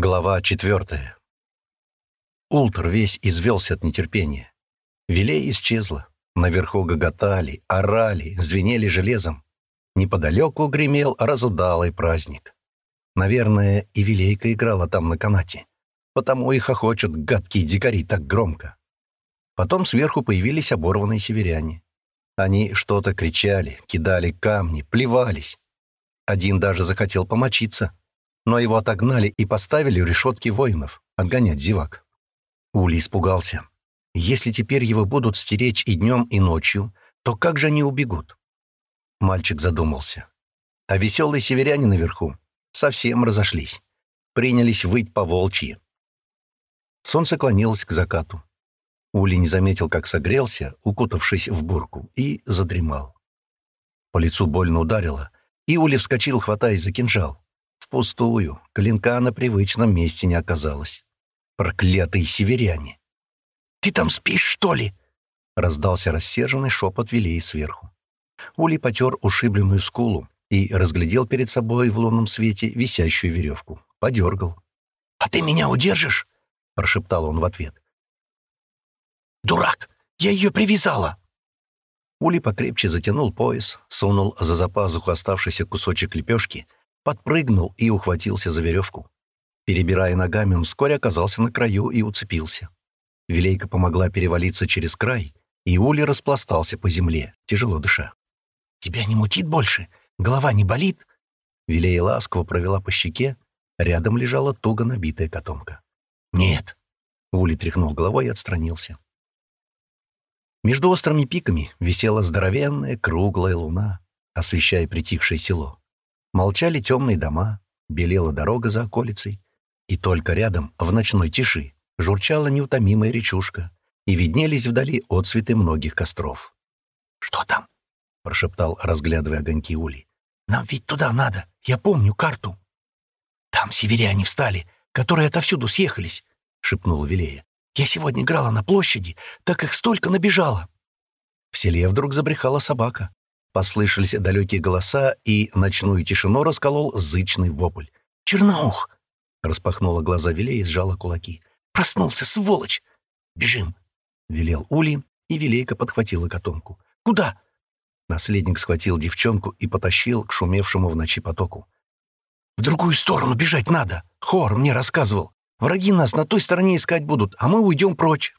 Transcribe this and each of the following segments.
Глава четвертая. Ультр весь извелся от нетерпения. Вилей исчезла. Наверху гоготали, орали, звенели железом. Неподалеку гремел разудалый праздник. Наверное, и Вилейка играла там на канате. Потому и хохочут гадкие дикари так громко. Потом сверху появились оборванные северяне. Они что-то кричали, кидали камни, плевались. Один даже захотел помочиться — но его отогнали и поставили у решетки воинов, отгонять зевак. Ули испугался. Если теперь его будут стеречь и днем, и ночью, то как же они убегут? Мальчик задумался. А веселые северяне наверху совсем разошлись. Принялись выть по волчьи. Солнце клонилось к закату. Ули не заметил, как согрелся, укутавшись в бурку, и задремал. По лицу больно ударило, и Ули вскочил, хватаясь за кинжал. Впустую. Клинка на привычном месте не оказалось. Проклятые северяне! «Ты там спишь, что ли?» — раздался рассерженный шепот Вилей сверху. Ули потер ушибленную скулу и разглядел перед собой в лунном свете висящую веревку. Подергал. «А ты меня удержишь?» — прошептал он в ответ. «Дурак! Я ее привязала!» Ули покрепче затянул пояс, сунул за запазуху оставшийся кусочек лепешки — подпрыгнул и ухватился за веревку. Перебирая ногами, он вскоре оказался на краю и уцепился. Вилейка помогла перевалиться через край, и Ули распластался по земле, тяжело дыша. «Тебя не мутит больше? Голова не болит?» Вилея ласково провела по щеке, рядом лежала туго набитая котомка. «Нет!» — Ули тряхнул головой и отстранился. Между острыми пиками висела здоровенная круглая луна, освещая притихшее село. Молчали темные дома, белела дорога за околицей, и только рядом, в ночной тиши, журчала неутомимая речушка, и виднелись вдали отцветы многих костров. «Что там?» — прошептал, разглядывая огоньки улей. «Нам ведь туда надо, я помню карту». «Там северяне встали, которые отовсюду съехались», — шепнула Вилея. «Я сегодня играла на площади, так их столько набежало». В селе вдруг забрехала собака. Послышались далекие голоса, и ночную тишину расколол зычный вопль. «Черноух!» — распахнула глаза Вилей и сжала кулаки. «Проснулся, сволочь! Бежим!» — велел Ули, и Вилейка подхватила котонку. «Куда?» Наследник схватил девчонку и потащил к шумевшему в ночи потоку. «В другую сторону бежать надо! Хор мне рассказывал! Враги нас на той стороне искать будут, а мы уйдем прочь!»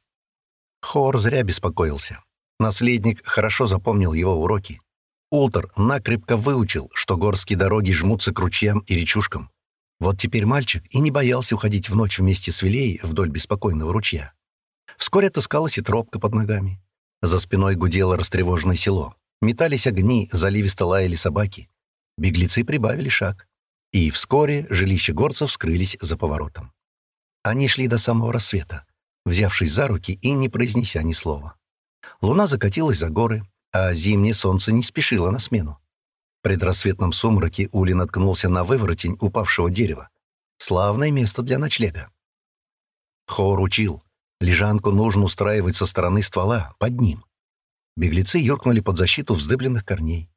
Хор зря беспокоился. Наследник хорошо запомнил его уроки. Ултер накрепко выучил, что горские дороги жмутся к ручьям и речушкам. Вот теперь мальчик и не боялся уходить в ночь вместе с Вилей вдоль беспокойного ручья. Вскоре отыскалась и тропка под ногами. За спиной гудело растревоженное село. Метались огни, заливисто лаяли собаки. Беглецы прибавили шаг. И вскоре жилища горцев скрылись за поворотом. Они шли до самого рассвета, взявшись за руки и не произнеся ни слова. Луна закатилась за горы, а зимнее солнце не спешило на смену. В предрассветном сумраке Ули наткнулся на выворотень упавшего дерева. Славное место для ночлега. Хор учил. Лежанку нужно устраивать со стороны ствола, под ним. Беглецы юркнули под защиту вздыбленных корней.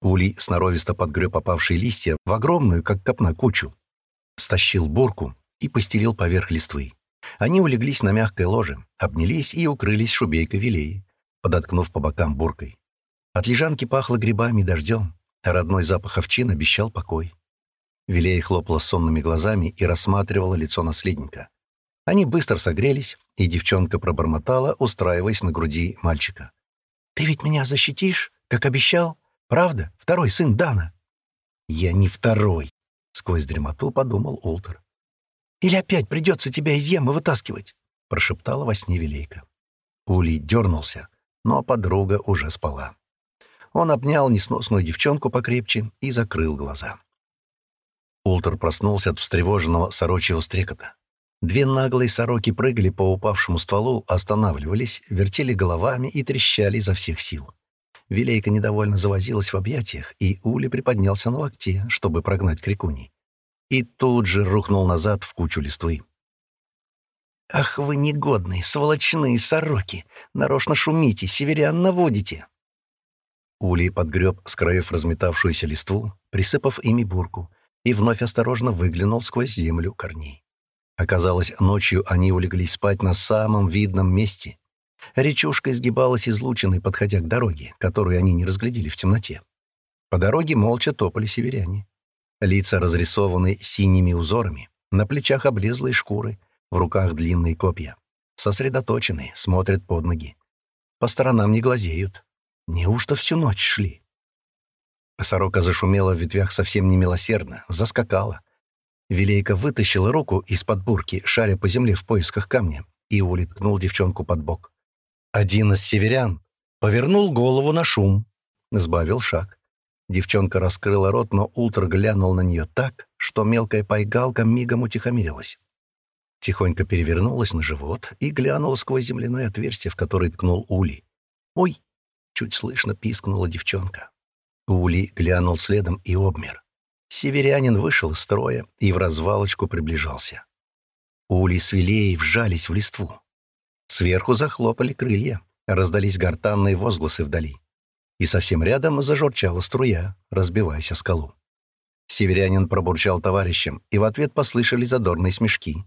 Улей сноровисто подгреб опавшие листья в огромную, как копна, кучу. Стащил бурку и постелил поверх листвы. Они улеглись на мягкой ложе, обнялись и укрылись шубейкой велеи подоткнув по бокам буркой. От лежанки пахло грибами и дождем, а родной запах овчины обещал покой. Вилея хлопала сонными глазами и рассматривала лицо наследника. Они быстро согрелись, и девчонка пробормотала, устраиваясь на груди мальчика. «Ты ведь меня защитишь, как обещал? Правда? Второй сын Дана?» «Я не второй», — сквозь дремоту подумал Олтер. «Или опять придется тебя из ямы вытаскивать?» — прошептала во сне Велейка. Улей дернулся — но подруга уже спала. Он обнял несносную девчонку покрепче и закрыл глаза. Ултер проснулся от встревоженного сорочьего стрекота. Две наглые сороки прыгали по упавшему стволу, останавливались, вертели головами и трещали изо всех сил. Вилейка недовольно завозилась в объятиях, и Ули приподнялся на локте, чтобы прогнать крикуни, И тут же рухнул назад в кучу листвы. «Ах вы негодные, сволочные сороки! Нарочно шумите, северян наводите!» Улей подгреб с разметавшуюся листву, присыпав ими бурку, и вновь осторожно выглянул сквозь землю корней. Оказалось, ночью они улеглись спать на самом видном месте. Речушка изгибалась излученной, подходя к дороге, которую они не разглядели в темноте. По дороге молча топали северяне. Лица разрисованы синими узорами, на плечах облезлые шкуры — в руках длинные копья. Сосредоточены, смотрят под ноги. По сторонам не глазеют. Неужто всю ночь шли? Сорока зашумела в ветвях совсем немилосердно, заскакала. Велейка вытащила руку из-под бурки, шаря по земле в поисках камня, и улиткнул девчонку под бок. Один из северян повернул голову на шум, сбавил шаг. Девчонка раскрыла рот, но Ултер глянул на нее так, что мелкая пайгалка мигом утихомирилась. Тихонько перевернулась на живот и глянула сквозь земляное отверстие, в которое ткнул Ули. «Ой!» — чуть слышно пискнула девчонка. Ули глянул следом и обмер. Северянин вышел из строя и в развалочку приближался. Ули с Вилеей вжались в листву. Сверху захлопали крылья, раздались гортанные возгласы вдали. И совсем рядом зажурчала струя, разбиваясь о скалу. Северянин пробурчал товарищем, и в ответ послышали задорные смешки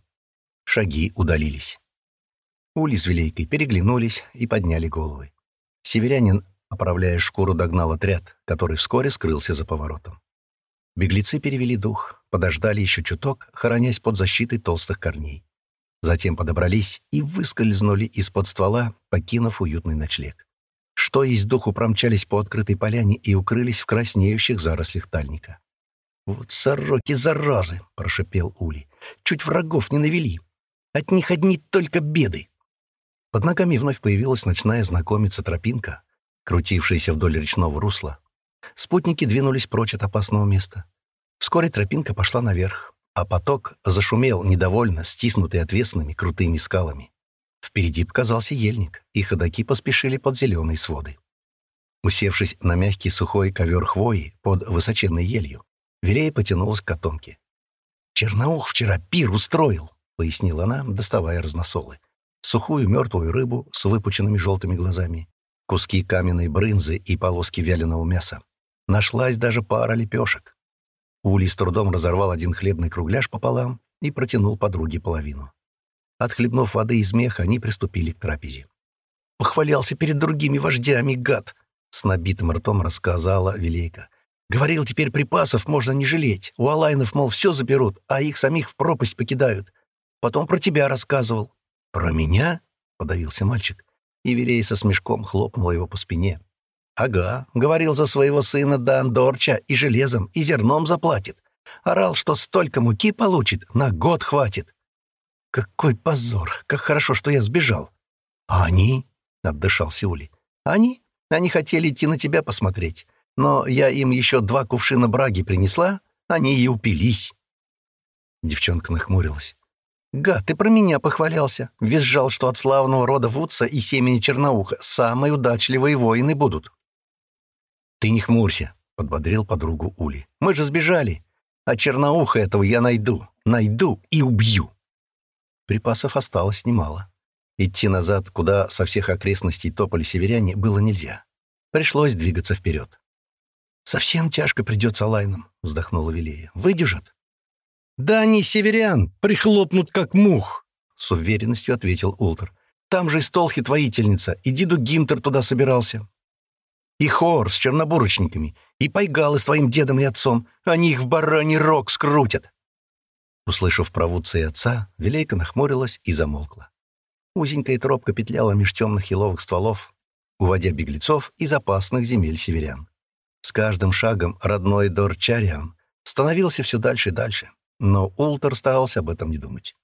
шаги удалились. Ули с Вилейкой переглянулись и подняли головы. Северянин, оправляя шкуру, догнал отряд, который вскоре скрылся за поворотом. Беглецы перевели дух, подождали еще чуток, хоронясь под защитой толстых корней. Затем подобрались и выскользнули из-под ствола, покинув уютный ночлег. Что есть духу промчались по открытой поляне и укрылись в краснеющих зарослях тальника. «Вот сороки, заразы!» — прошипел Ули. «Чуть врагов не навели!» От них одни только беды. Под ногами вновь появилась ночная знакомица тропинка, крутившаяся вдоль речного русла. Спутники двинулись прочь от опасного места. Вскоре тропинка пошла наверх, а поток зашумел недовольно, стиснутый отвесными крутыми скалами. Впереди показался ельник, и ходаки поспешили под зеленые своды. Усевшись на мягкий сухой ковер хвои под высоченной елью, Велея потянулась к котомке. «Черноух вчера пир устроил!» пояснила она, доставая разносолы. Сухую мертвую рыбу с выпученными желтыми глазами, куски каменной брынзы и полоски вяленого мяса. Нашлась даже пара лепешек. Ули с трудом разорвал один хлебный кругляш пополам и протянул подруге половину. Отхлебнув воды из меха, они приступили к трапезе. «Похвалялся перед другими вождями, гад!» — с набитым ртом рассказала Вилейка «Говорил, теперь припасов можно не жалеть. У Алайнов, мол, все заберут, а их самих в пропасть покидают. Потом про тебя рассказывал». «Про меня?» — подавился мальчик. И Верейса с мешком хлопнула его по спине. «Ага», — говорил за своего сына Дан Дорча, и железом, и зерном заплатит. Орал, что столько муки получит, на год хватит. «Какой позор! Как хорошо, что я сбежал!» «А они?» — отдышался Ули, «Они? Они хотели идти на тебя посмотреть. Но я им еще два кувшина браги принесла, они и упились». Девчонка нахмурилась. «Гад, ты про меня похвалялся. Визжал, что от славного рода Вудса и семени Черноуха самые удачливые воины будут». «Ты не хмурься», — подбодрил подругу Ули. «Мы же сбежали. А Черноуха этого я найду. Найду и убью». Припасов осталось немало. Идти назад, куда со всех окрестностей топали северяне, было нельзя. Пришлось двигаться вперед. «Совсем тяжко придется лайнам», — вздохнула Вилея. «Выдержат?» «Да они, северян, прихлопнут как мух!» — с уверенностью ответил Ултер. «Там же и Столхит воительница, и Диду Гимтер туда собирался. И Хор с чернобурочниками, и Пайгалы с твоим дедом и отцом. Они их в бараний рог скрутят!» Услышав про Вудца и отца, Вилейка нахмурилась и замолкла. Узенькая тропка петляла меж темных еловых стволов, уводя беглецов из опасных земель северян. С каждым шагом родной Дор Чариан становился все дальше и дальше. но Ултер старался об этом не думать.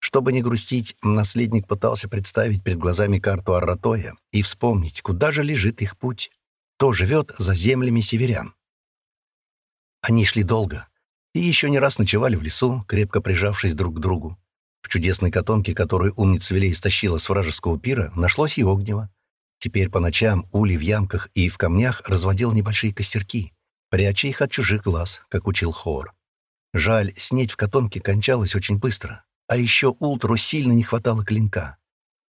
Чтобы не грустить, наследник пытался представить перед глазами карту Арратоя и вспомнить, куда же лежит их путь. То живет за землями северян. Они шли долго и еще не раз ночевали в лесу, крепко прижавшись друг к другу. В чудесной котомке, которую умница Велей стащила с вражеского пира, нашлось и огнево. Теперь по ночам Ули в ямках и в камнях разводил небольшие костерки, пряча их от чужих глаз, как учил Хор. Жаль, снедь в котомке кончалась очень быстро, а еще Ултру сильно не хватало клинка.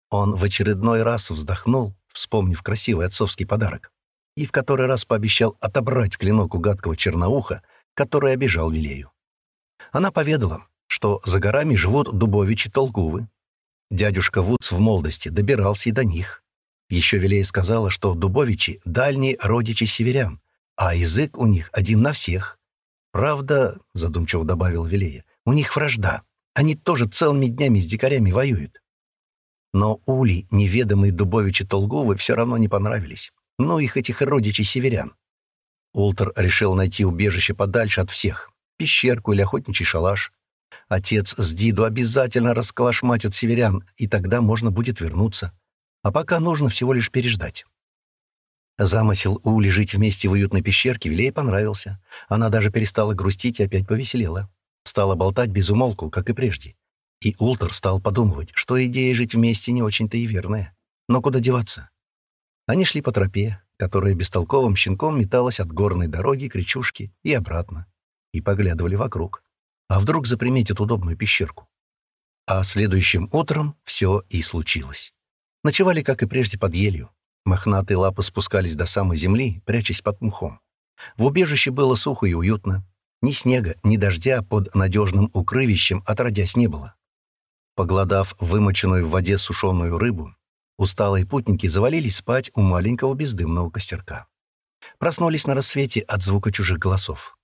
Он в очередной раз вздохнул, вспомнив красивый отцовский подарок, и в который раз пообещал отобрать клинок у гадкого черноуха, который обижал Вилею. Она поведала, что за горами живут дубовичи Толгувы. Дядюшка Вудс в молодости добирался и до них. Еще Вилея сказала, что дубовичи — дальние родичи северян, а язык у них один на всех. «Правда», — задумчиво добавил Вилея, — «у них вражда. Они тоже целыми днями с дикарями воюют». Но Ули, неведомые Дубовичи Толговы, все равно не понравились. Ну, их этих родичей-северян. Ултер решил найти убежище подальше от всех. Пещерку или охотничий шалаш. Отец с Диду обязательно расколошматят северян, и тогда можно будет вернуться. А пока нужно всего лишь переждать. Замысел у лежить вместе в уютной пещерке Вилей понравился. Она даже перестала грустить и опять повеселела. Стала болтать без умолку, как и прежде. И Ултер стал подумывать, что идея жить вместе не очень-то и верная. Но куда деваться? Они шли по тропе, которая бестолковым щенком металась от горной дороги к речушке и обратно. И поглядывали вокруг. А вдруг заприметят удобную пещерку? А следующим утром все и случилось. Ночевали, как и прежде, под елью. Мохнатый лапы спускались до самой земли, прячась под мхом. В убежище было сухо и уютно. Ни снега, ни дождя под надежным укрывищем отродясь не было. Погладав вымоченную в воде сушеную рыбу, усталые путники завалились спать у маленького бездымного костерка. Проснулись на рассвете от звука чужих голосов.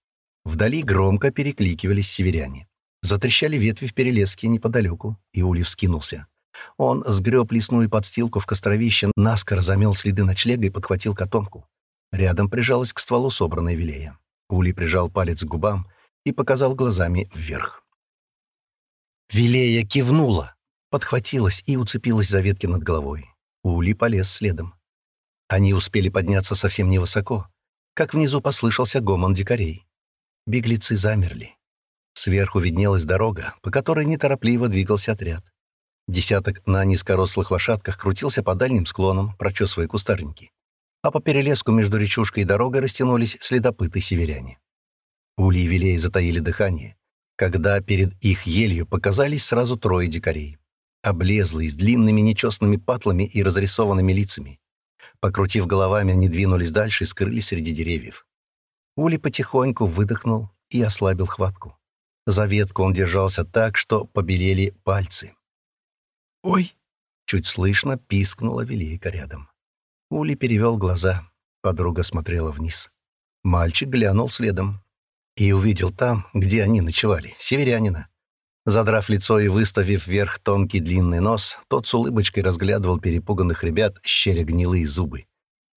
Вдали громко перекликивались северяне. Затрещали ветви в перелеске неподалеку, и Улей скинулся. Он сгреб лесную подстилку в костровище, наскоро замел следы ночлега и подхватил котомку. Рядом прижалась к стволу собранная Вилея. Ули прижал палец к губам и показал глазами вверх. Вилея кивнула, подхватилась и уцепилась за ветки над головой. Ули полез следом. Они успели подняться совсем невысоко, как внизу послышался гомон дикарей. Беглецы замерли. Сверху виднелась дорога, по которой неторопливо двигался отряд. Десяток на низкорослых лошадках крутился по дальним склонам, прочесывая кустарники. А по перелеску между речушкой и дорогой растянулись следопыты-северяне. Ули и Вилей затаили дыхание, когда перед их елью показались сразу трое дикарей. Облезлые, с длинными нечестными патлами и разрисованными лицами. Покрутив головами, они двинулись дальше и скрылись среди деревьев. Ули потихоньку выдохнул и ослабил хватку. За ветку он держался так, что побелели пальцы. «Ой!» — чуть слышно пискнула Велика рядом. Ули перевел глаза. Подруга смотрела вниз. Мальчик глянул следом и увидел там, где они ночевали, северянина. Задрав лицо и выставив вверх тонкий длинный нос, тот с улыбочкой разглядывал перепуганных ребят, щеря гнилые зубы.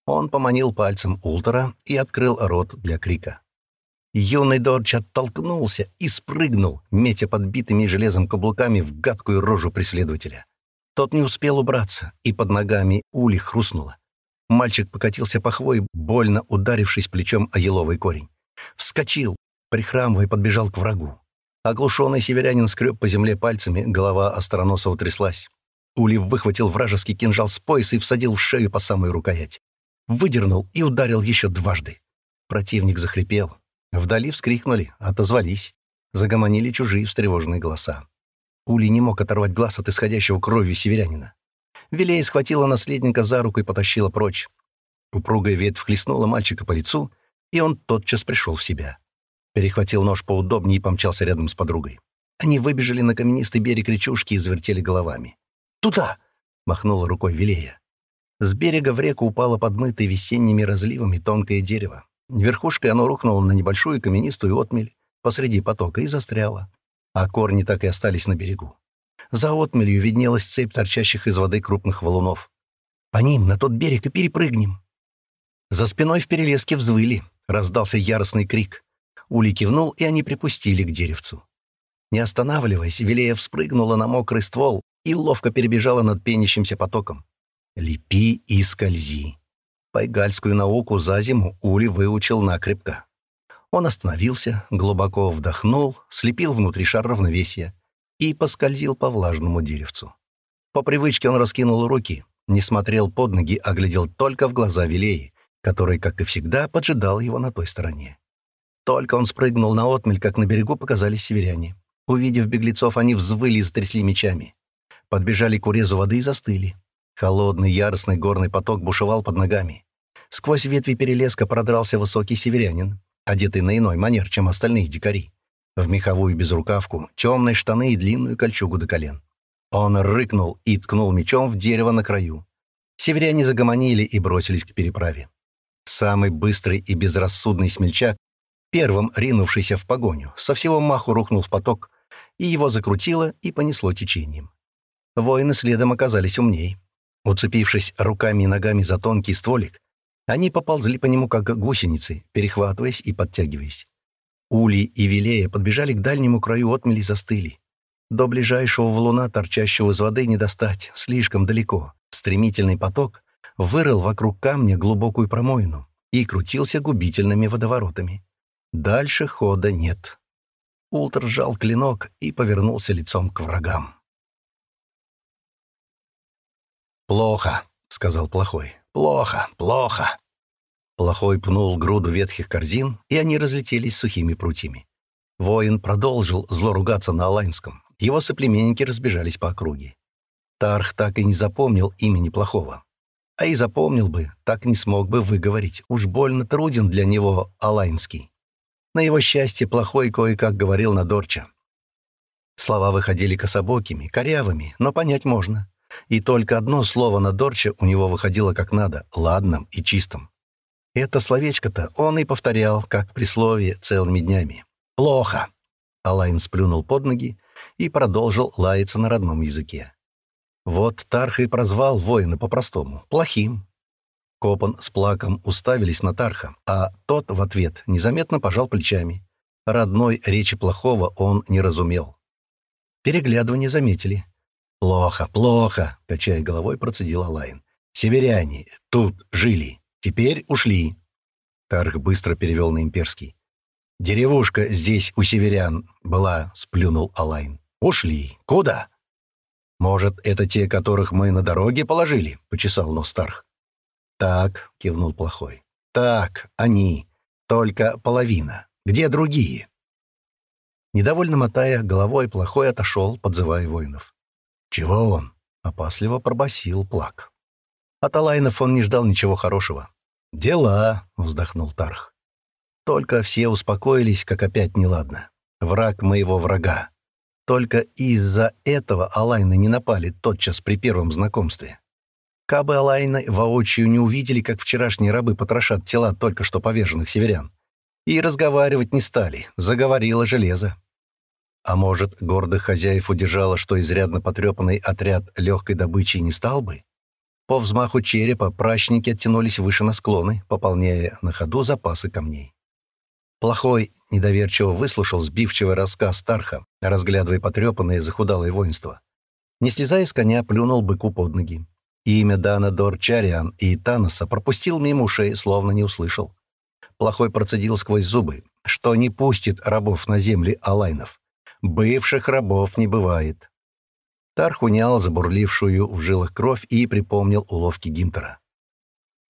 Он поманил пальцем Ултера и открыл рот для крика. Юный Дорч оттолкнулся и спрыгнул, метя подбитыми железом каблуками в гадкую рожу преследователя. Тот не успел убраться, и под ногами ули хрустнуло. Мальчик покатился по хвое, больно ударившись плечом о еловый корень. Вскочил, прихрамывая, подбежал к врагу. Оглушенный северянин скреб по земле пальцами, голова остроносого утряслась. Ули выхватил вражеский кинжал с пояса и всадил в шею по самую рукоять. Выдернул и ударил еще дважды. Противник захрипел. Вдали вскрикнули, отозвались. Загомонили чужие встревоженные голоса. Ули не мог оторвать глаз от исходящего крови северянина. Вилея схватила наследника за руку и потащила прочь. Упругая ветвь хлестнула мальчика по лицу, и он тотчас пришел в себя. Перехватил нож поудобнее и помчался рядом с подругой. Они выбежали на каменистый берег речушки и завертели головами. «Туда!» — махнула рукой Вилея. С берега в реку упало подмытое весенними разливами тонкое дерево. Верхушкой оно рухнуло на небольшую каменистую отмель посреди потока и застряло, а корни так и остались на берегу. За отмелью виднелась цепь торчащих из воды крупных валунов. «По ним, на тот берег и перепрыгнем!» За спиной в перелеске взвыли, раздался яростный крик. Ули кивнул, и они припустили к деревцу. Не останавливаясь, Вилея вспрыгнула на мокрый ствол и ловко перебежала над пенящимся потоком. «Лепи и скользи!» Пайгальскую науку за зиму Ули выучил накрепко. Он остановился, глубоко вдохнул, слепил внутри шар равновесия и поскользил по влажному деревцу. По привычке он раскинул руки, не смотрел под ноги, а глядел только в глаза Вилеи, который, как и всегда, поджидал его на той стороне. Только он спрыгнул на отмель, как на берегу показались северяне. Увидев беглецов, они взвыли и затрясли мечами. Подбежали к урезу воды и застыли. Холодный, яростный горный поток бушевал под ногами. Сквозь ветви перелеска продрался высокий северянин одетый на иной манер, чем остальные дикари, в меховую безрукавку, темные штаны и длинную кольчугу до колен. Он рыкнул и ткнул мечом в дерево на краю. Северяне загомонили и бросились к переправе. Самый быстрый и безрассудный смельчак, первым ринувшийся в погоню, со всего маху рухнул в поток, и его закрутило и понесло течением. Воины следом оказались умней. Уцепившись руками и ногами за тонкий стволик, они поползли по нему, как гусеницы, перехватываясь и подтягиваясь. Ули и Вилея подбежали к дальнему краю отмели и застыли. До ближайшего валуна, торчащего из воды, не достать, слишком далеко. Стремительный поток вырыл вокруг камня глубокую промоину и крутился губительными водоворотами. Дальше хода нет. Ултер сжал клинок и повернулся лицом к врагам. «Плохо», — сказал плохой плохо, плохо. Плохой пнул груду ветхих корзин, и они разлетелись сухими прутьями. Воин продолжил зло ругаться на алайнском. Его соплеменники разбежались по округе. Тарх так и не запомнил имени плохого. А и запомнил бы, так не смог бы выговорить. Уж больно труден для него алайнский. На его счастье, плохой кое-как говорил на Дорча. Слова выходили кособокими, корявыми, но понять можно и только одно слово на Дорче у него выходило как надо, ладным и чистым. Это словечко-то он и повторял, как присловие, целыми днями. «Плохо!» Алайн сплюнул под ноги и продолжил лаяться на родном языке. Вот Тарха и прозвал воина по-простому — плохим. Копан с плаком уставились на Тарха, а тот в ответ незаметно пожал плечами. Родной речи плохого он не разумел. Переглядывание заметили — «Плохо, плохо!» — качая головой, процедил Алайн. «Северяне тут жили, теперь ушли!» Тарх быстро перевел на имперский. «Деревушка здесь у северян была», — сплюнул Алайн. «Ушли. Куда?» «Может, это те, которых мы на дороге положили?» — почесал нос Тарх. «Так», — кивнул плохой. «Так, они. Только половина. Где другие?» Недовольно мотая головой, плохой отошел, подзывая воинов. «Чего он?» — опасливо пробасил Плак. От Алайнов он не ждал ничего хорошего. «Дела!» — вздохнул Тарх. Только все успокоились, как опять неладно. Враг моего врага. Только из-за этого Алайны не напали тотчас при первом знакомстве. Кабы Алайны воочию не увидели, как вчерашние рабы потрошат тела только что поверженных северян. И разговаривать не стали, заговорило железо. А может, гордых хозяев удержало, что изрядно потрепанный отряд легкой добычи не стал бы? По взмаху черепа прачники оттянулись выше на склоны, пополняя на ходу запасы камней. Плохой недоверчиво выслушал сбивчивый рассказ Старха, разглядывая потрепанное захудалое воинство. Не слезая с коня, плюнул быку под ноги. Имя Дана Чариан и Таноса пропустил мимо ушей, словно не услышал. Плохой процедил сквозь зубы, что не пустит рабов на земли Алайнов бывших рабов не бывает. Тарх унял забурлившую в жилах кровь и припомнил уловки Гимпера.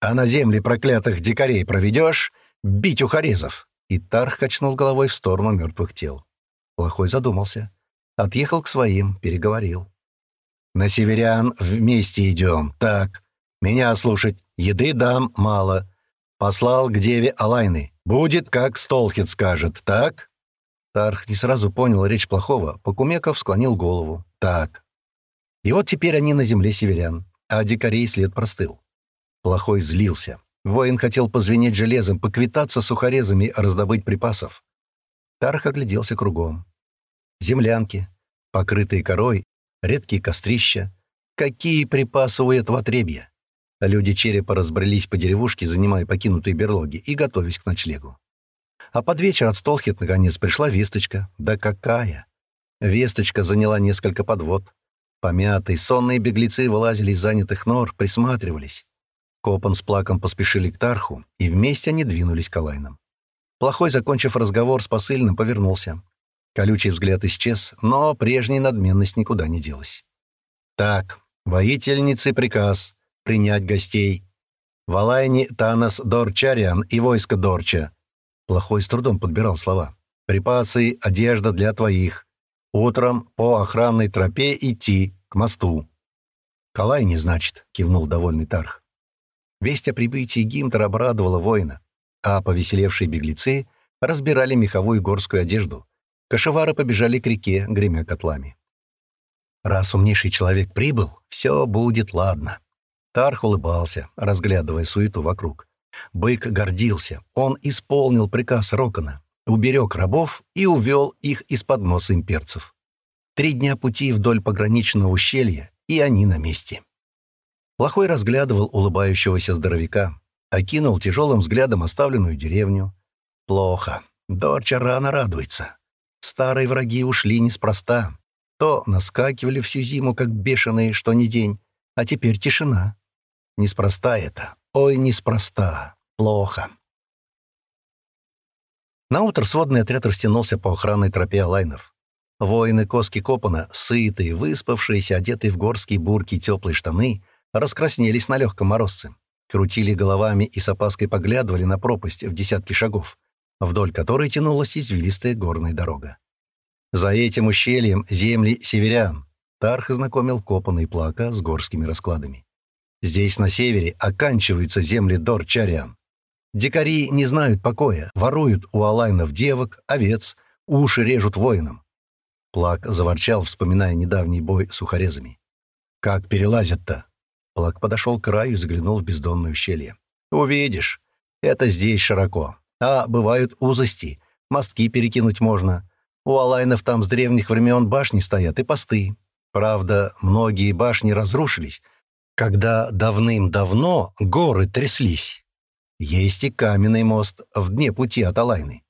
«А на земле проклятых дикарей проведешь? Бить ухарезов!» И Тарх качнул головой в сторону мертвых тел. Плохой задумался. Отъехал к своим, переговорил. «На северян вместе идем, так. Меня слушать. Еды дам мало. Послал к деве Алайны. Будет, как Столхит скажет, так?» Тарх не сразу понял речь плохого, Покумеков склонил голову. «Так». И вот теперь они на земле северян, а дикарей след простыл. Плохой злился. Воин хотел позвенеть железом, поквитаться сухорезами, раздобыть припасов. Тарх огляделся кругом. Землянки, покрытые корой, редкие кострища. Какие припасы у этого отребья? Люди черепа разбрелись по деревушке, занимая покинутые берлоги, и готовясь к ночлегу. А под вечер от Столхит наконец пришла весточка. Да какая! Весточка заняла несколько подвод. Помятые, сонные беглецы вылазили из занятых нор, присматривались. Копан с Плаком поспешили к Тарху, и вместе они двинулись к Алайнам. Плохой, закончив разговор с посыльным, повернулся. Колючий взгляд исчез, но прежняя надменность никуда не делась. «Так, воительницы приказ. Принять гостей. В Алайне Танас Дорчариан и войско Дорча. Плохой с трудом подбирал слова. «Припасы, одежда для твоих. Утром по охранной тропе идти к мосту». «Калай не значит», — кивнул довольный Тарх. Весть о прибытии Гинтера обрадовала воина, а повеселевшие беглецы разбирали меховую горскую одежду. Кашевары побежали к реке, гремя котлами. «Раз умнейший человек прибыл, все будет ладно». Тарх улыбался, разглядывая суету вокруг. Бык гордился. Он исполнил приказ Рокона, уберег рабов и увел их из-под носа имперцев. Три дня пути вдоль пограничного ущелья, и они на месте. Плохой разглядывал улыбающегося здоровяка, окинул тяжелым взглядом оставленную деревню. Плохо. Дорча рано радуется. Старые враги ушли неспроста. То наскакивали всю зиму, как бешеные, что ни день, а теперь тишина. Неспроста это. Ой, неспроста. Плохо. Наутро сводный отряд растянулся по охранной тропе Алайнов. Воины Коски Копана, сытые, выспавшиеся, одетые в горские бурки и теплые штаны, раскраснелись на легком морозце. Крутили головами и с опаской поглядывали на пропасть в десятки шагов, вдоль которой тянулась извилистая горная дорога. За этим ущельем земли северян. Тарх ознакомил Копана и Плака с горскими раскладами. Здесь, на севере, оканчиваются земли Дорчарян. Дикари не знают покоя, воруют у алайнов девок, овец, уши режут воинам. Плак заворчал, вспоминая недавний бой с ухорезами. «Как перелазят-то?» Плак подошел к краю и заглянул в бездонное ущелье. «Увидишь. Это здесь широко. А бывают узости. Мостки перекинуть можно. У алайнов там с древних времен башни стоят и посты. Правда, многие башни разрушились, когда давным давно горы тряслись. Есть и каменный мост вне пути от Алайны.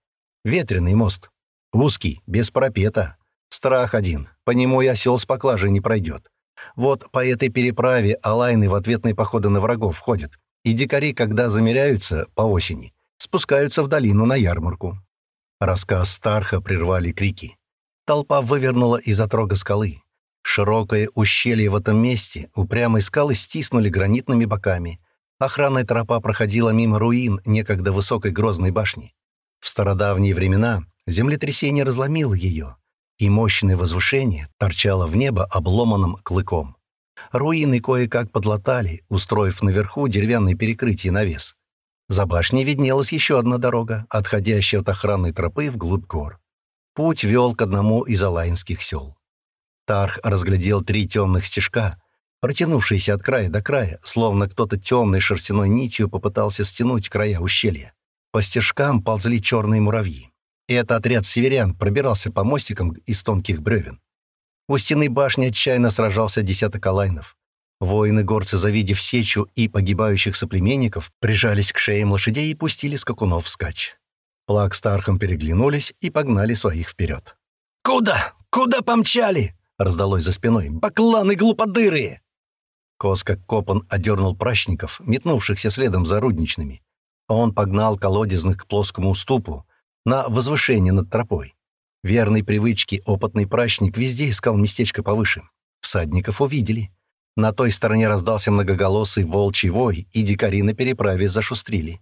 Ветреный мост. Узкий, без пропета. Страх один. По нему и осел с поклажей не пройдет. Вот по этой переправе Алайны в ответные походы на врагов ходят. И дикари, когда замеряются по осени, спускаются в долину на ярмарку. Рассказ Старха прервали крики. Толпа вывернула из отрога скалы. Широкое ущелье в этом месте, упрямые скалы стиснули гранитными боками. Охранная тропа проходила мимо руин некогда высокой грозной башни. В стародавние времена землетрясение разломило ее, и мощное возвышение торчало в небо обломанным клыком. Руины кое-как подлатали, устроив наверху деревянные перекрытия навес. За башней виднелась еще одна дорога, отходящая от охранной тропы вглубь гор. Путь вел к одному из алаинских сел. Тарх разглядел три темных стежка, протянувшиеся от края до края, словно кто-то темной шерстяной нитью попытался стянуть края ущелья. По стежкам ползли черные муравьи. И это отряд северян пробирался по мостикам из тонких бревен. У стены башни отчаянно сражался десяток алайнов. Воины-горцы, завидев сечу и погибающих соплеменников, прижались к шеям лошадей и пустили скакунов вскачь. Плаг с Тархом переглянулись и погнали своих вперед. «Куда? Куда помчали?» — раздалось за спиной. «Бакланы глуподыры!» Коска копан, одернул прачников, метнувшихся следом за рудничными. Он погнал колодезных к плоскому уступу, на возвышение над тропой. Верной привычке опытный прачник везде искал местечко повыше. Всадников увидели. На той стороне раздался многоголосый волчий вой, и дикари на переправе зашустрили.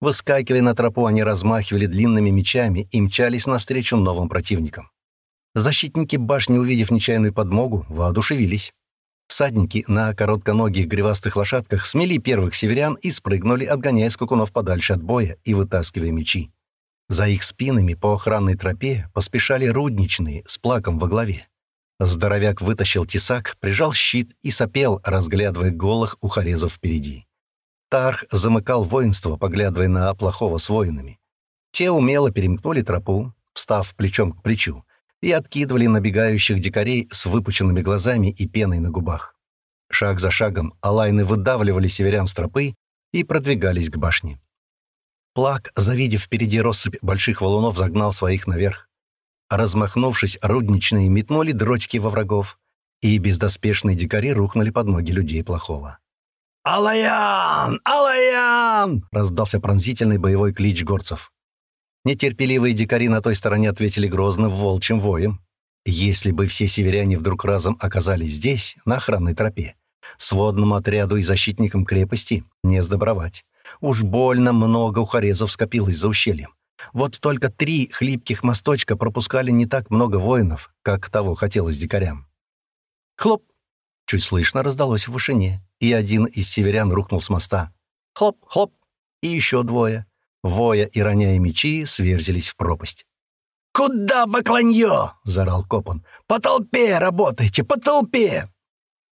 Выскакивая на тропу, они размахивали длинными мечами и мчались навстречу новым противникам. Защитники башни, увидев нечаянную подмогу, воодушевились. Всадники на коротконогих гривастых лошадках смели первых северян и спрыгнули, отгоняя скакунов подальше от боя и вытаскивая мечи. За их спинами по охранной тропе поспешали рудничные с плаком во главе. Здоровяк вытащил тесак, прижал щит и сопел, разглядывая голых ухарезов впереди. Тарх замыкал воинство, поглядывая на плохого с воинами. Те умело перемкнули тропу, встав плечом к плечу, и откидывали набегающих дикарей с выпученными глазами и пеной на губах. Шаг за шагом алайны выдавливали северян с тропы и продвигались к башне. Плак, завидев впереди россыпь больших валунов, загнал своих наверх. Размахнувшись, рудничные метнули дротики во врагов, и бездоспешные дикари рухнули под ноги людей плохого. «Алаян! Алаян!» — раздался пронзительный боевой клич горцев. Нетерпеливые дикари на той стороне ответили грозно волчьим воем. Если бы все северяне вдруг разом оказались здесь, на охранной тропе, сводному отряду и защитникам крепости не сдобровать. Уж больно много ухарезов скопилось за ущельем. Вот только три хлипких мосточка пропускали не так много воинов, как того хотелось дикарям. «Хлоп!» — чуть слышно раздалось в вышине, и один из северян рухнул с моста. «Хлоп! Хлоп!» — и еще двое. Воя и роняя мечи, сверзились в пропасть. «Куда бакланье?» — заорал Копан. «По толпе работайте, по толпе!»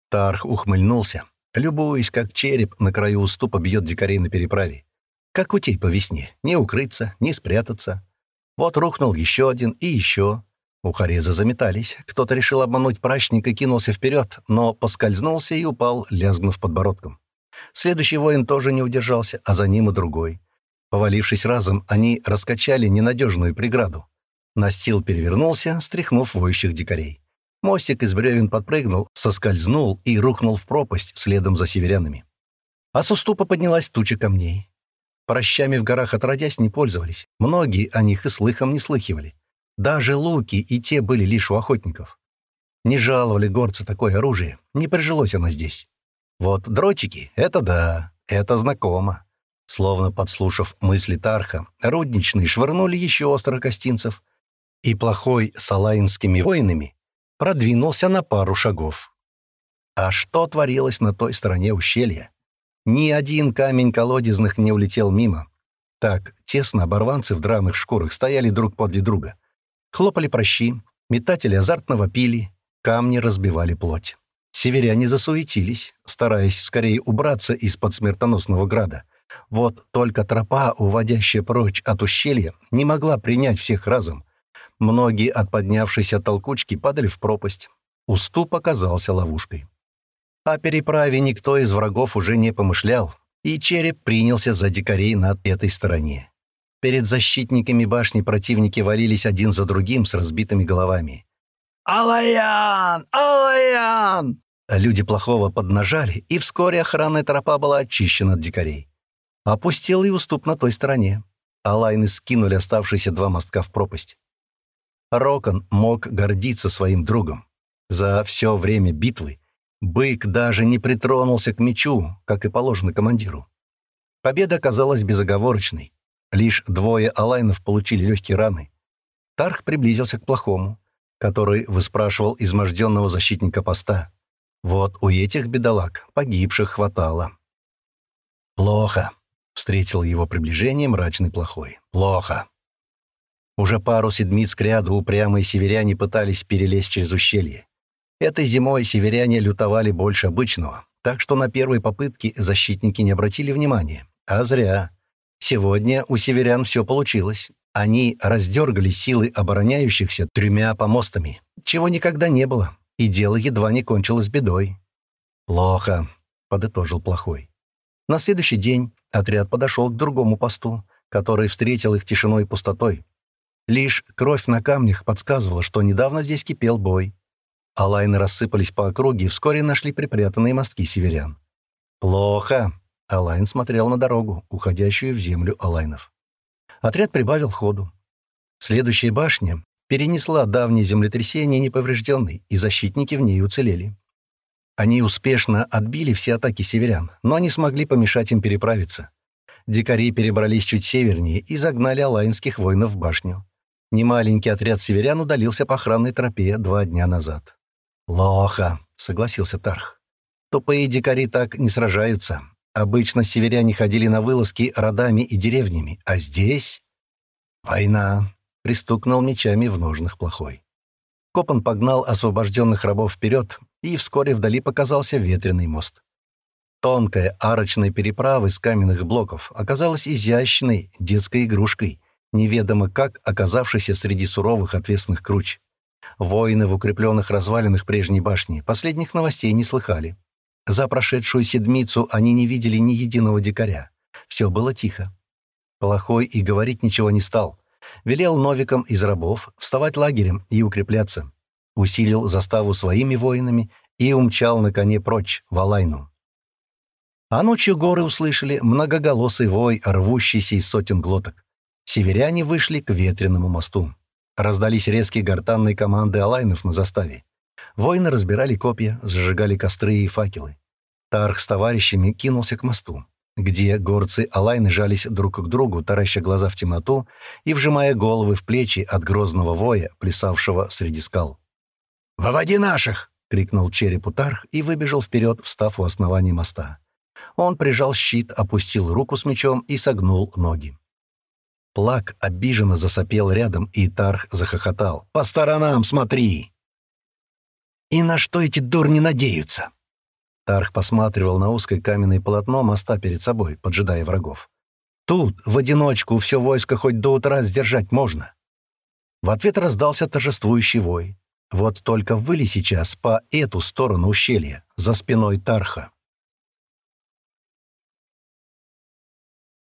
Тарх ухмыльнулся, любуясь, как череп на краю уступа бьет дикарей на переправе. Как утей по весне, не укрыться, не спрятаться. Вот рухнул еще один и еще. Ухарезы заметались. Кто-то решил обмануть прачника, кинулся вперед, но поскользнулся и упал, лязгнув подбородком. Следующий воин тоже не удержался, а за ним и другой. Повалившись разом, они раскачали ненадежную преграду. Настил перевернулся, стряхнув воющих дикарей. Мостик из бревен подпрыгнул, соскользнул и рухнул в пропасть следом за северянами. А с уступа поднялась туча камней. Прощами в горах отродясь не пользовались, многие о них и слыхом не слыхивали. Даже луки и те были лишь у охотников. Не жаловали горцы такое оружие, не прижилось оно здесь. Вот дротики — это да, это знакомо словно подслушав мысли Тарха, родничные швырнули еще острых гостинцев, и плохой с алаинскими воинами продвинулся на пару шагов. А что творилось на той стороне ущелья? Ни один камень колодезных не улетел мимо. Так, тесно оборванцы в драных шкурах стояли друг подле друга. Хлопали прощи, метатели азартного пили, камни разбивали плоть. Северяне засуетились, стараясь скорее убраться из-под смертоносного града — вот только тропа, уводящая прочь от ущелья, не могла принять всех разом. Многие от поднявшейся толкучки падали в пропасть. Уступ оказался ловушкой. О переправе никто из врагов уже не помышлял, и череп принялся за дикарей на этой стороне. Перед защитниками башни противники валились один за другим с разбитыми головами. «Алаян! Алаян!» Люди плохого поднажали, и вскоре охранная тропа была очищена от дикарей опустил и уступ на той стороне. Алайны скинули оставшиеся два мостка в пропасть. Рокон мог гордиться своим другом. За все время битвы бык даже не притронулся к мечу, как и положено командиру. Победа оказалась безоговорочной. Лишь двое алайнов получили легкие раны. Тарх приблизился к плохому, который выспрашивал изможденного защитника поста. Вот у этих бедолаг погибших хватало. «Плохо», встретил его приближение мрачный плохой. «Плохо». Уже пару седмиц кряду упрямые северяне пытались перелезть через ущелье. Этой зимой северяне лютовали больше обычного, так что на первой попытке защитники не обратили внимания. А зря. Сегодня у северян все получилось. Они раздергали силы обороняющихся тремя помостами, чего никогда не было, и дело едва не кончилось бедой. «Плохо», — подытожил плохой. На следующий день Отряд подошел к другому посту, который встретил их тишиной и пустотой. Лишь кровь на камнях подсказывала, что недавно здесь кипел бой. Алайны рассыпались по округе и вскоре нашли припрятанные мостки северян. «Плохо!» — Алайн смотрел на дорогу, уходящую в землю Алайнов. Отряд прибавил ходу. Следующая башня перенесла давнее землетрясение неповрежденной, и защитники в ней уцелели. Они успешно отбили все атаки северян, но не смогли помешать им переправиться. Дикари перебрались чуть севернее и загнали алаинских воинов в башню. Немаленький отряд северян удалился по охранной тропе два дня назад. Лоха, согласился Тарх. «Тупые дикари так не сражаются. Обычно северяне ходили на вылазки родами и деревнями, а здесь...» «Война», — пристукнул мечами в ножных плохой. Копан погнал освобожденных рабов вперед, и вскоре вдали показался ветреный мост. Тонкая арочная переправа из каменных блоков оказалась изящной детской игрушкой, неведомо как оказавшейся среди суровых ответственных круч. Воины в укрепленных развалинах прежней башни последних новостей не слыхали. За прошедшую седмицу они не видели ни единого дикаря. Все было тихо. Плохой и говорить ничего не стал. Велел новикам из рабов вставать лагерем и укрепляться усилил заставу своими воинами и умчал на коне прочь, в Алайну. А ночью горы услышали многоголосый вой, рвущийся из сотен глоток. Северяне вышли к ветреному мосту. Раздались резкие гортанные команды алайнов на заставе. Воины разбирали копья, зажигали костры и факелы. Тарх с товарищами кинулся к мосту, где горцы Алайны жались друг к другу, тараща глаза в темноту и вжимая головы в плечи от грозного воя, плясавшего среди скал. «Выводи наших!» — крикнул Черепутарх и выбежал вперед, встав у основания моста. Он прижал щит, опустил руку с мечом и согнул ноги. Плак обиженно засопел рядом, и Тарх захохотал. «По сторонам смотри!» «И на что эти дурни надеются?» Тарх посматривал на узкое каменное полотно моста перед собой, поджидая врагов. «Тут, в одиночку, все войско хоть до утра сдержать можно!» В ответ раздался торжествующий вой. Вот только выли сейчас по эту сторону ущелья, за спиной Тарха.